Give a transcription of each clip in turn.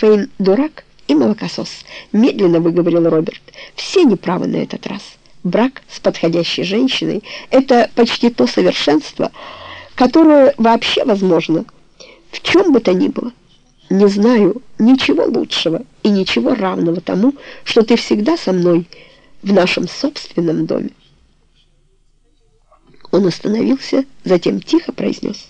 Фейн дурак и молокосос, медленно выговорил Роберт. Все неправы на этот раз. Брак с подходящей женщиной — это почти то совершенство, которое вообще возможно в чем бы то ни было. Не знаю ничего лучшего и ничего равного тому, что ты всегда со мной в нашем собственном доме. Он остановился, затем тихо произнес.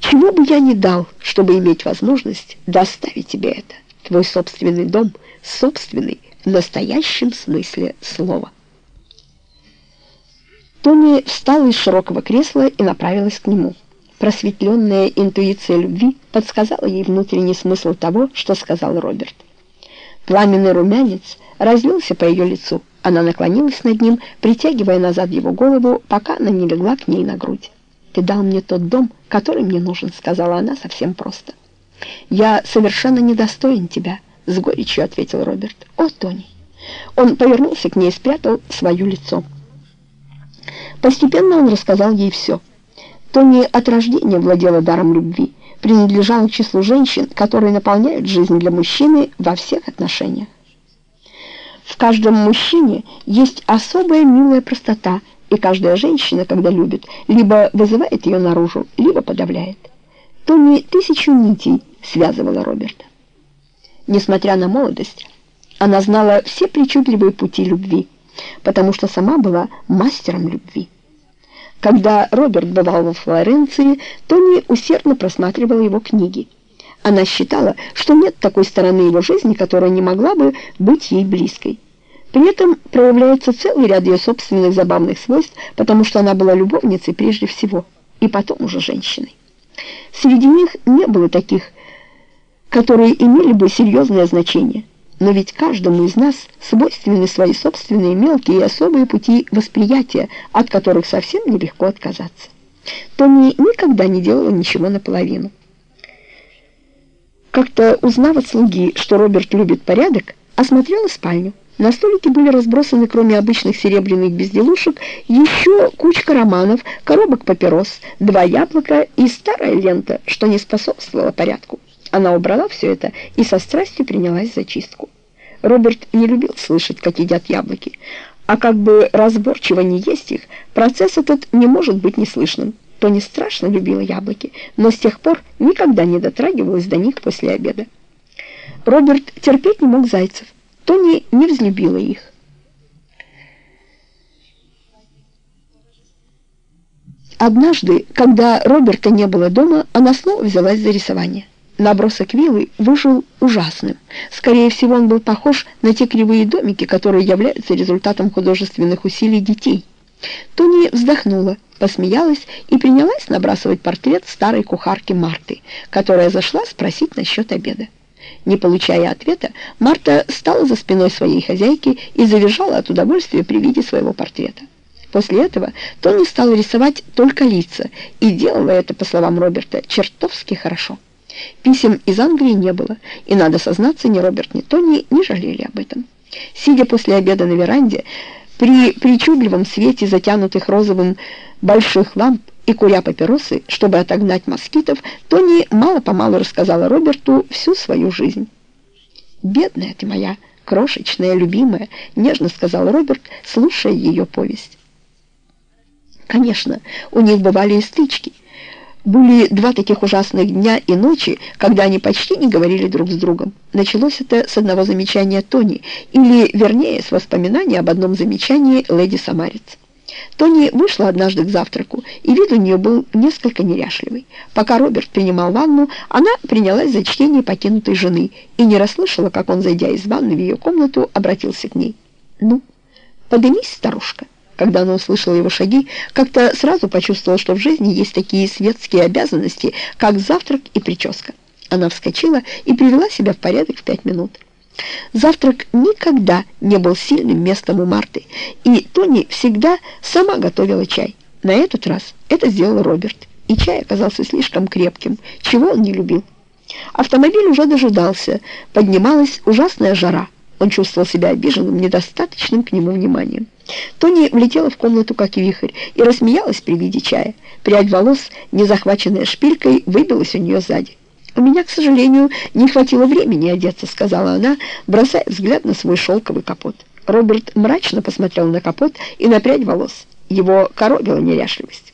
«Чего бы я ни дал, чтобы иметь возможность доставить тебе это, твой собственный дом, собственный в настоящем смысле слова». Тони встала из широкого кресла и направилась к нему. Просветленная интуиция любви подсказала ей внутренний смысл того, что сказал Роберт. Пламенный румянец разлился по ее лицу. Она наклонилась над ним, притягивая назад его голову, пока она не легла к ней на грудь. «Ты дал мне тот дом, который мне нужен», — сказала она совсем просто. «Я совершенно недостоин тебя», — с горечью ответил Роберт. «О, Тони!» Он повернулся к ней и спрятал свое лицо. Постепенно он рассказал ей все — Тони от рождения владела даром любви, принадлежала к числу женщин, которые наполняют жизнь для мужчины во всех отношениях. В каждом мужчине есть особая милая простота, и каждая женщина, когда любит, либо вызывает ее наружу, либо подавляет. Тони тысячу нитей связывала Роберта. Несмотря на молодость, она знала все причудливые пути любви, потому что сама была мастером любви. Когда Роберт бывал во Флоренции, Тони усердно просматривала его книги. Она считала, что нет такой стороны его жизни, которая не могла бы быть ей близкой. При этом проявляется целый ряд ее собственных забавных свойств, потому что она была любовницей прежде всего, и потом уже женщиной. Среди них не было таких, которые имели бы серьезное значение – но ведь каждому из нас свойственны свои собственные мелкие и особые пути восприятия, от которых совсем нелегко отказаться. Тони никогда не делала ничего наполовину. Как-то узнав от слуги, что Роберт любит порядок, осмотрела спальню. На столике были разбросаны, кроме обычных серебряных безделушек, еще кучка романов, коробок папирос, два яблока и старая лента, что не способствовало порядку. Она убрала все это и со страстью принялась за чистку. Роберт не любил слышать, как едят яблоки, а как бы разборчиво не есть их, процесс этот не может быть неслышным. Тони страшно любила яблоки, но с тех пор никогда не дотрагивалась до них после обеда. Роберт терпеть не мог зайцев. Тони не взлюбила их. Однажды, когда Роберта не было дома, она снова взялась за рисование. Набросок виллы вышел ужасным. Скорее всего, он был похож на те кривые домики, которые являются результатом художественных усилий детей. Тони вздохнула, посмеялась и принялась набрасывать портрет старой кухарки Марты, которая зашла спросить насчет обеда. Не получая ответа, Марта стала за спиной своей хозяйки и завизжала от удовольствия при виде своего портрета. После этого Тони стала рисовать только лица и делала это, по словам Роберта, чертовски хорошо. Писем из Англии не было, и, надо сознаться, ни Роберт, ни Тони не жалели об этом. Сидя после обеда на веранде, при причудливом свете затянутых розовым больших ламп и куря папиросы, чтобы отогнать москитов, Тони мало-помалу рассказала Роберту всю свою жизнь. «Бедная ты моя, крошечная, любимая», — нежно сказал Роберт, слушая ее повесть. Конечно, у них бывали и стычки — были два таких ужасных дня и ночи, когда они почти не говорили друг с другом. Началось это с одного замечания Тони, или, вернее, с воспоминания об одном замечании леди Самарец. Тони вышла однажды к завтраку, и вид у нее был несколько неряшливый. Пока Роберт принимал ванну, она принялась за чтение покинутой жены и не расслышала, как он, зайдя из ванны в ее комнату, обратился к ней. «Ну, подымись, старушка». Когда она услышала его шаги, как-то сразу почувствовала, что в жизни есть такие светские обязанности, как завтрак и прическа. Она вскочила и привела себя в порядок в пять минут. Завтрак никогда не был сильным местом у Марты, и Тони всегда сама готовила чай. На этот раз это сделал Роберт, и чай оказался слишком крепким, чего он не любил. Автомобиль уже дожидался, поднималась ужасная жара. Он чувствовал себя обиженным, недостаточным к нему вниманием. Тони влетела в комнату, как вихрь, и рассмеялась при виде чая. Прядь волос, не захваченная шпилькой, выбилась у нее сзади. «У меня, к сожалению, не хватило времени одеться», — сказала она, бросая взгляд на свой шелковый капот. Роберт мрачно посмотрел на капот и на прядь волос. Его коробила неряшливость.